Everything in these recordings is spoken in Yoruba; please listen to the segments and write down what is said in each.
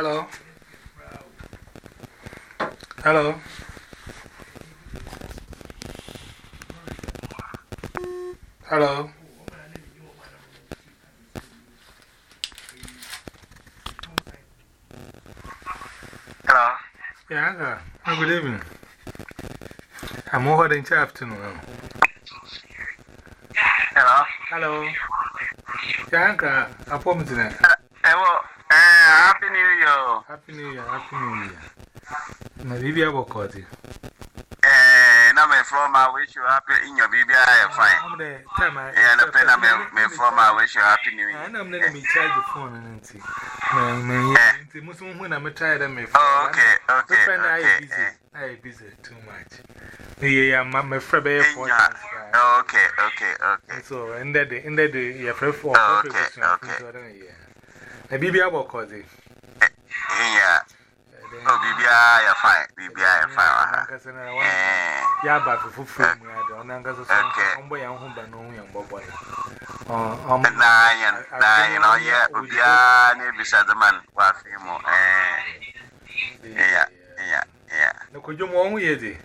Hello? Hello? Hello? Hello? Yeah, Anka. Oh, good evening. I'm over in the afternoon. Hello? Hello? Yeah, Anka. I'm home tonight. Happy New Year, Happy New Year. Na bibi abo kodi. Eh, na me from I wish you happy in your bibi I fine. Ah, I'm the time I Yeah, na me me from I wish you happy new year. Ah, na me na me charge the phone nti. Na me eh. nti musu hu na me try that me phone. Oh, okay, okay. Me okay. I busy. Eh. I busy too much. Yeah, yeah, my my friend be for. Oh, okay, okay, okay. So, and that the and that the your friend for. Okay, okay. So, yeah. Na bibi abo biribiara yɛ fine biribiara yɛ fine wɔ ha yɛ aba fufu furu mu yɛ de ɔno ankasa so ɔmbɔ yɛn ho ba na ɔho yɛn bɔ bɔ yɛ. naa yɛn naa yɛn na ɔyɛ obiara na ebisa de man w'afi mu ɛɛ eya eya eya. na kojú mu ɔho yɛ ho yɛ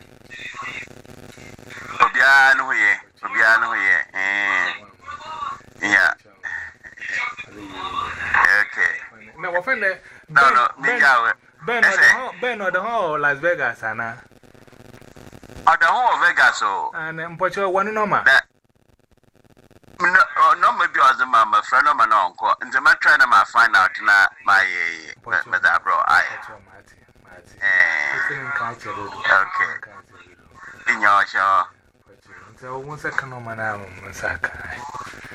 obiara no ho yɛ ɛɛ Okay. Na No, no, me yawe. Ben ọ̀dọ̀ hàn ọ̀ Las Vegas àná. Ọ̀dọ̀ hàn ọ̀ Vegas o. Àná mpọ̀chọ́ wọn ní nọ́mà. Nọ́mà bi ọ̀dọ̀ mà mà fẹ́ nọ́mà náà nkọ. Ntẹ̀ a try na mà find out na mà yẹ mẹ̀dà àbúrò ayẹ. Okay. Ìnyà ọ̀ṣẹ́ ọ. Ntẹ̀ ọ̀hún sẹ́ kan nọ́mà náà mọ̀ nsà kan.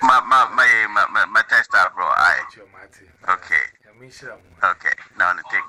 Ma ma ma yẹ ma test àbúrò ayẹ. Okay. Okay. Now take